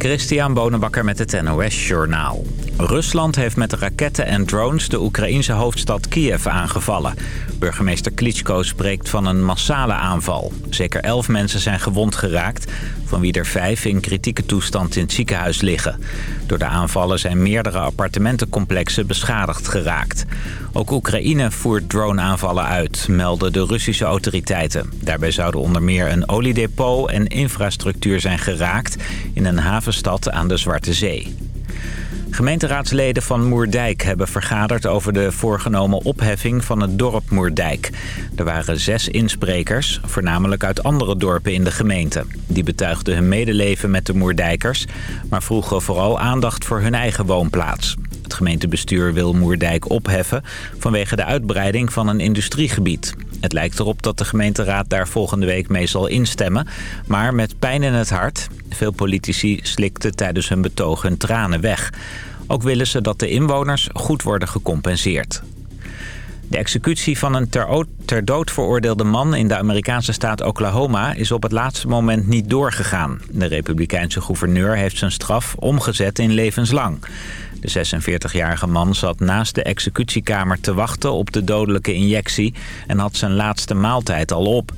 Christian Bonenbakker met het NOS Journaal. Rusland heeft met raketten en drones de Oekraïense hoofdstad Kiev aangevallen. Burgemeester Klitschko spreekt van een massale aanval. Zeker elf mensen zijn gewond geraakt, van wie er vijf in kritieke toestand in het ziekenhuis liggen. Door de aanvallen zijn meerdere appartementencomplexen beschadigd geraakt. Ook Oekraïne voert drone-aanvallen uit, melden de Russische autoriteiten. Daarbij zouden onder meer een oliedepot en infrastructuur zijn geraakt... in een havenstad aan de Zwarte Zee. Gemeenteraadsleden van Moerdijk hebben vergaderd over de voorgenomen opheffing van het dorp Moerdijk. Er waren zes insprekers, voornamelijk uit andere dorpen in de gemeente. Die betuigden hun medeleven met de Moerdijkers, maar vroegen vooral aandacht voor hun eigen woonplaats. Het gemeentebestuur wil Moerdijk opheffen vanwege de uitbreiding van een industriegebied. Het lijkt erop dat de gemeenteraad daar volgende week mee zal instemmen, maar met pijn in het hart. Veel politici slikten tijdens hun betoog hun tranen weg. Ook willen ze dat de inwoners goed worden gecompenseerd. De executie van een ter, ter dood veroordeelde man in de Amerikaanse staat Oklahoma is op het laatste moment niet doorgegaan. De republikeinse gouverneur heeft zijn straf omgezet in levenslang. De 46-jarige man zat naast de executiekamer te wachten op de dodelijke injectie en had zijn laatste maaltijd al op.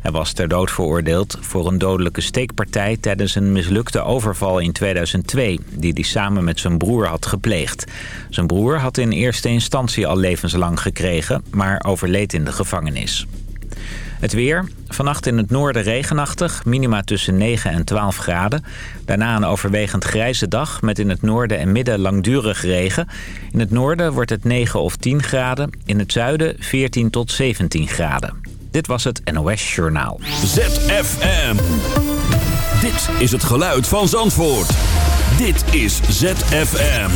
Hij was ter dood veroordeeld voor een dodelijke steekpartij tijdens een mislukte overval in 2002... die hij samen met zijn broer had gepleegd. Zijn broer had in eerste instantie al levenslang gekregen, maar overleed in de gevangenis. Het weer. Vannacht in het noorden regenachtig. Minima tussen 9 en 12 graden. Daarna een overwegend grijze dag met in het noorden en midden langdurig regen. In het noorden wordt het 9 of 10 graden. In het zuiden 14 tot 17 graden. Dit was het NOS Journaal. ZFM. Dit is het geluid van Zandvoort. Dit is ZFM.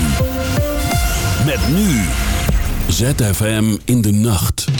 Met nu. ZFM in de nacht.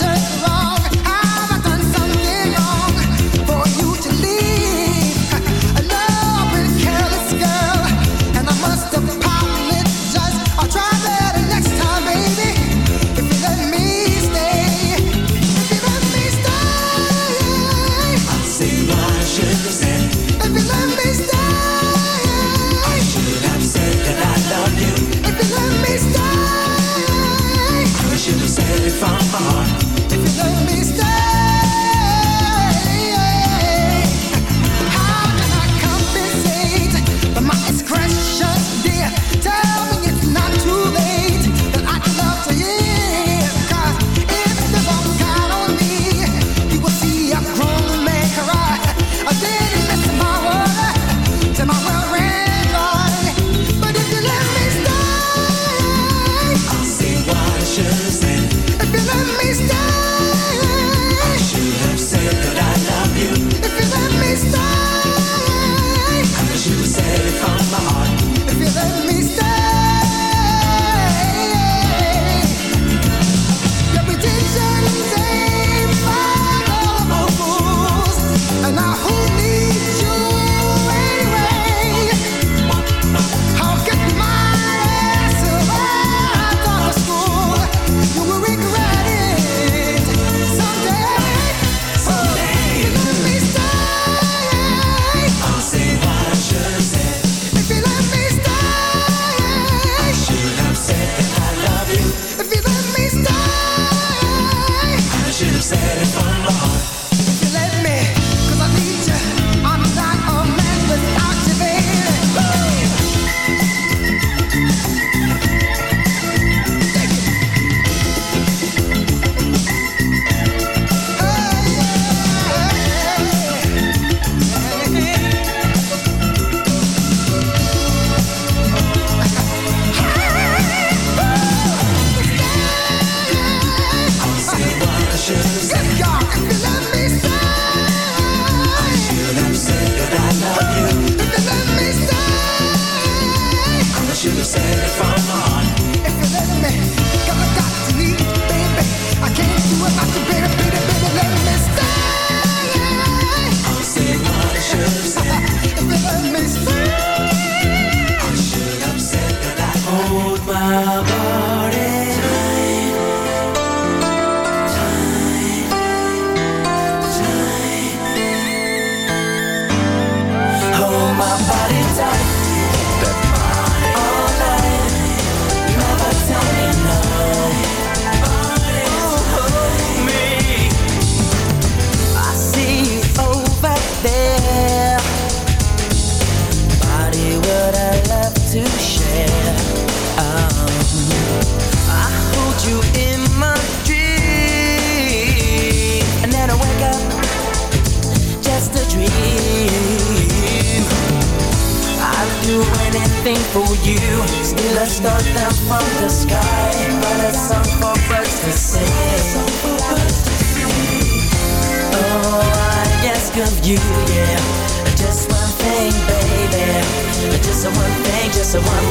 You, yeah. Just one thing, baby. Just one thing, just one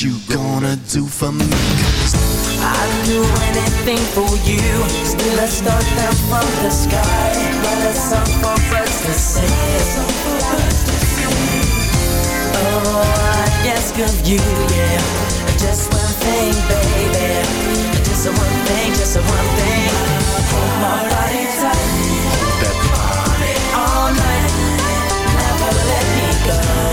You gonna do for me? I'd do anything for you. Still a star down from the sky, but a song for birds to sing. Oh, I ask of you, yeah. Just one thing, baby. Just a one thing, just a one thing. Hold my body tight. All night, never let me go.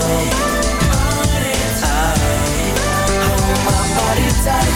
Body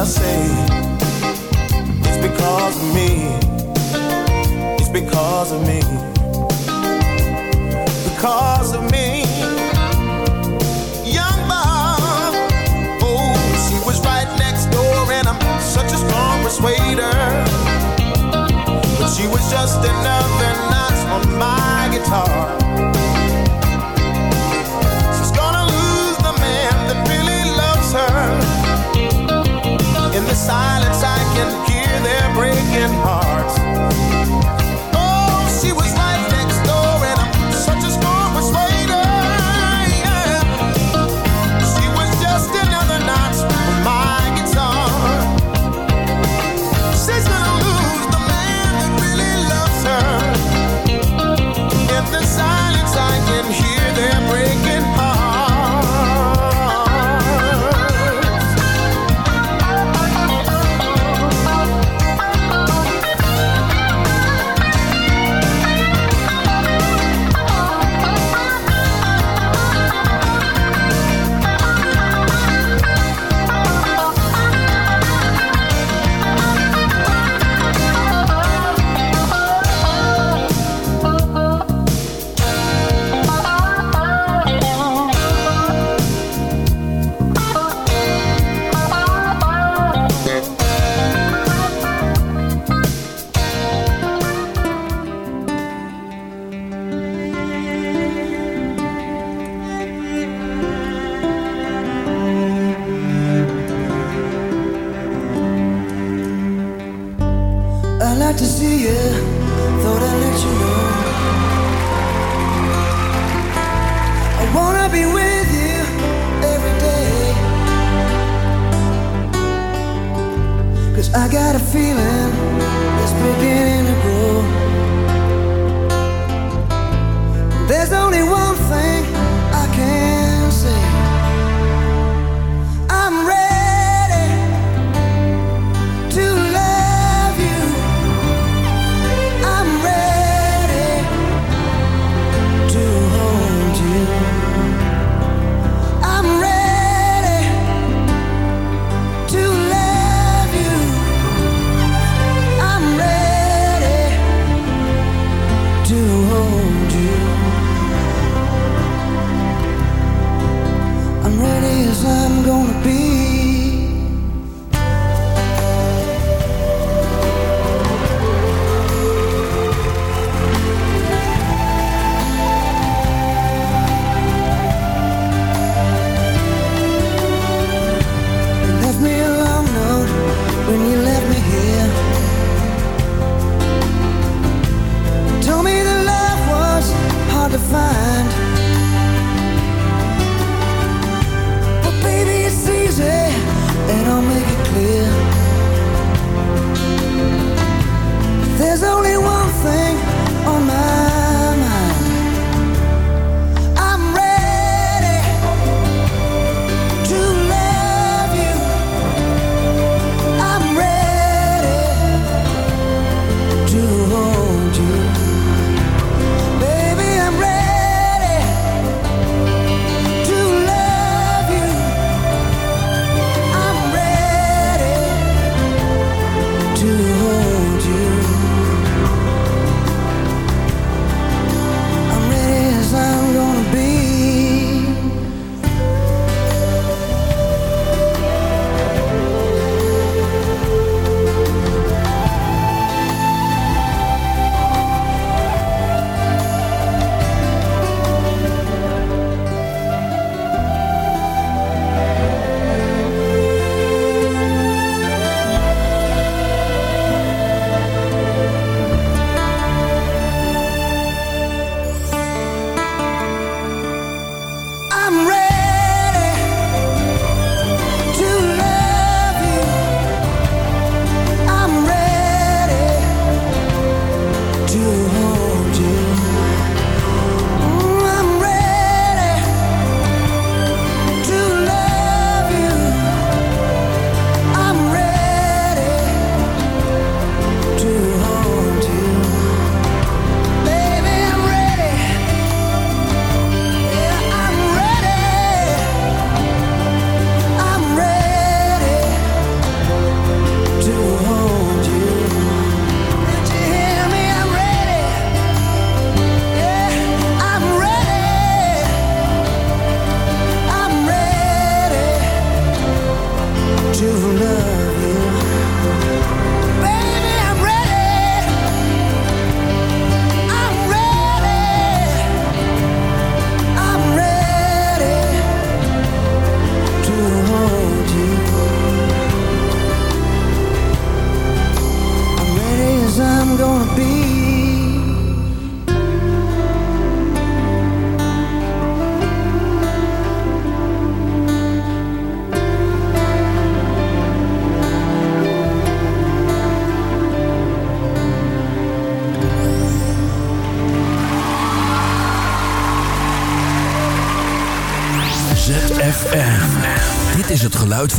I say it's because of me. It's because of me. Because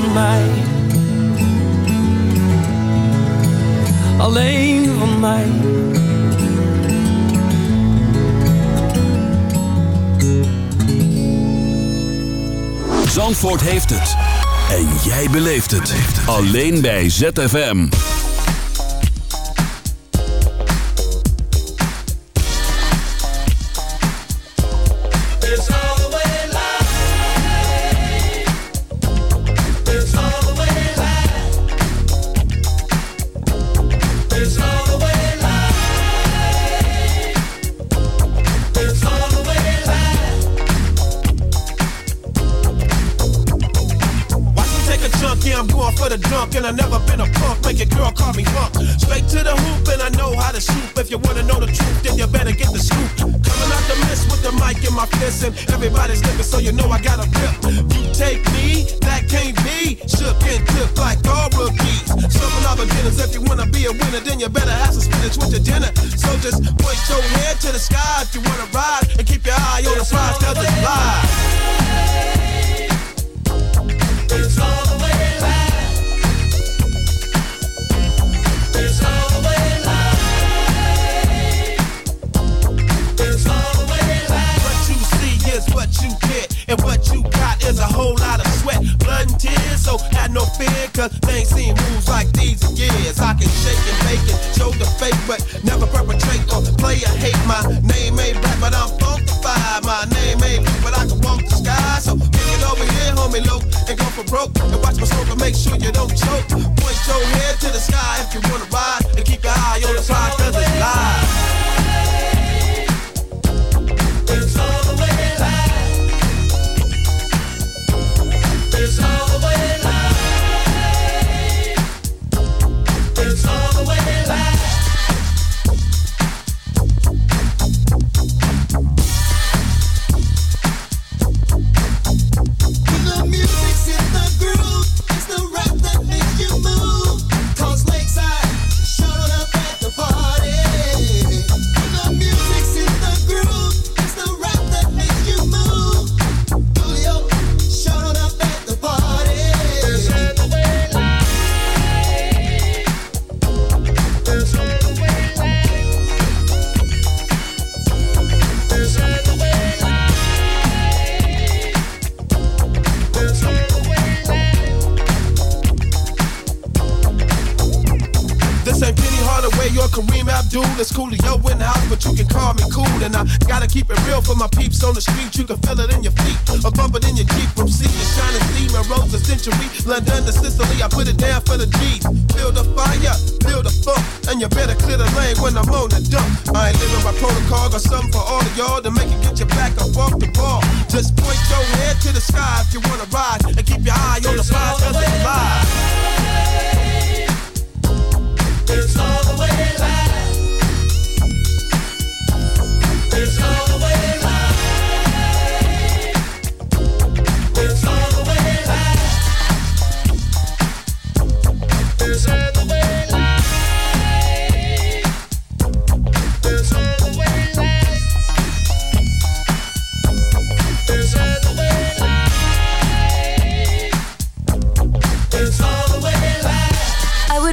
van mij. Alleen van mij. Zandvoort heeft het. En jij beleeft het. Alleen bij ZFM.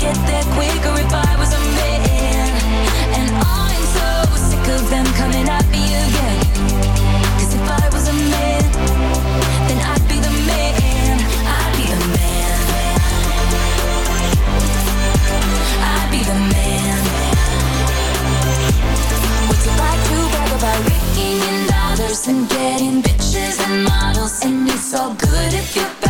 Get there quicker if I was a man. And I'm so sick of them coming at me again. Cause if I was a man, then I'd be the man. I'd be the man. I'd be the man. What's it like to brag about dollars and getting bitches and models? And it's all good if you're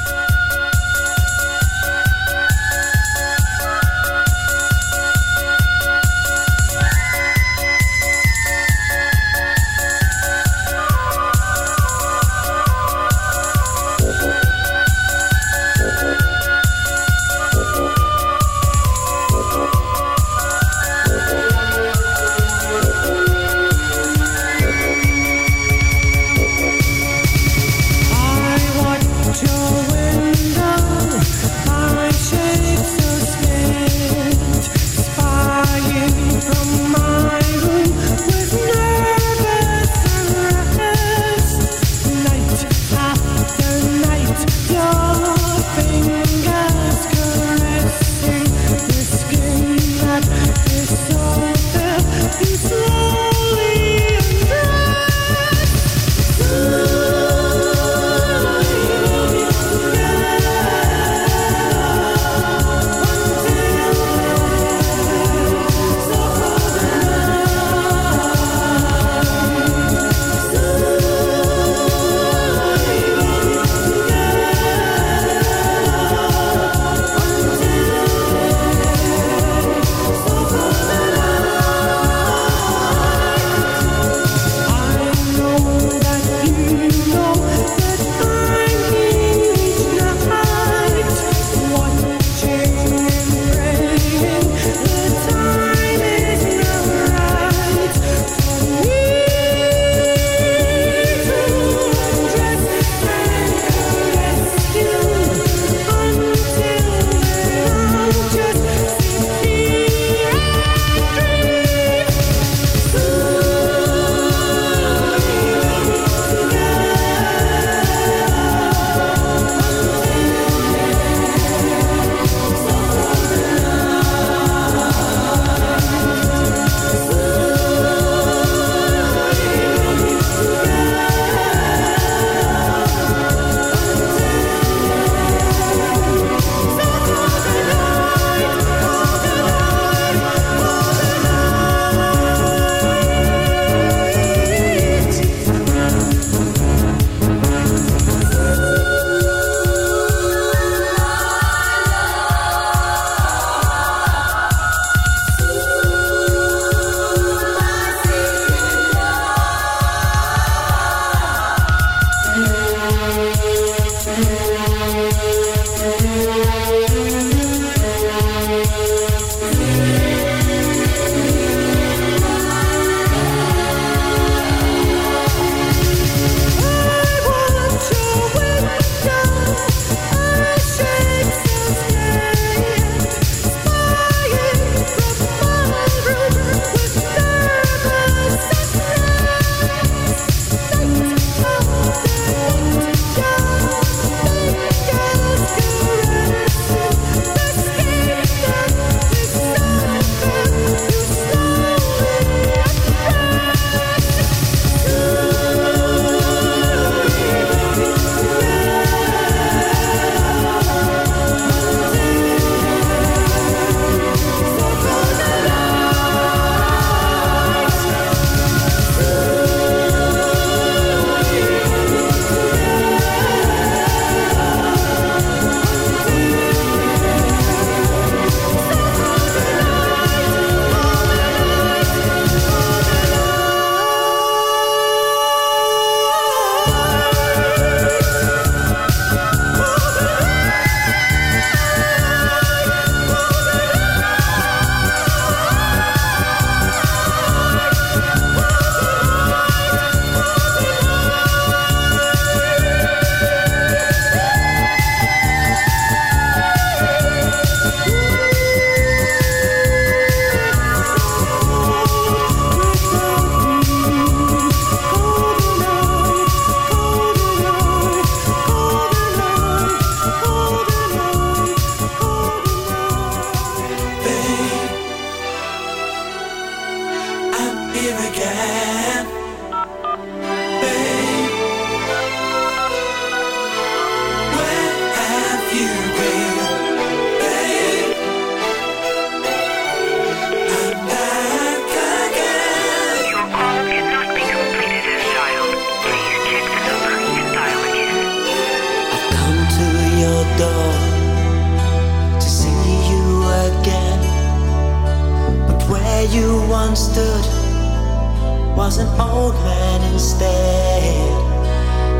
old instead.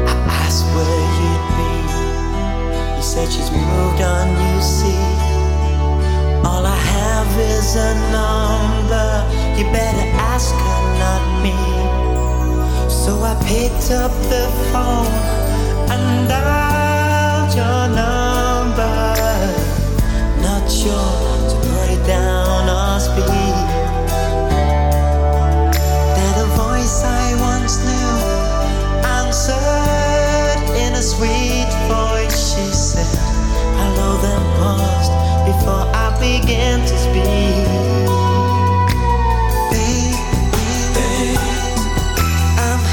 I asked where you'd be. He said she's moved on, you see. All I have is a number. You better ask her, not me. So I picked up the phone and dialed your number. Not sure to put it down or speak. Then paused before I began to speak.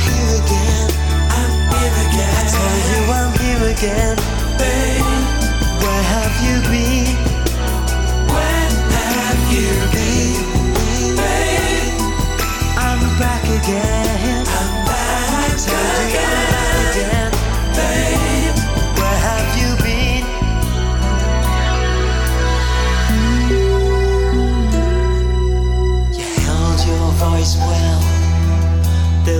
Here again. I'm here again. I tell you I'm here again.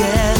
again.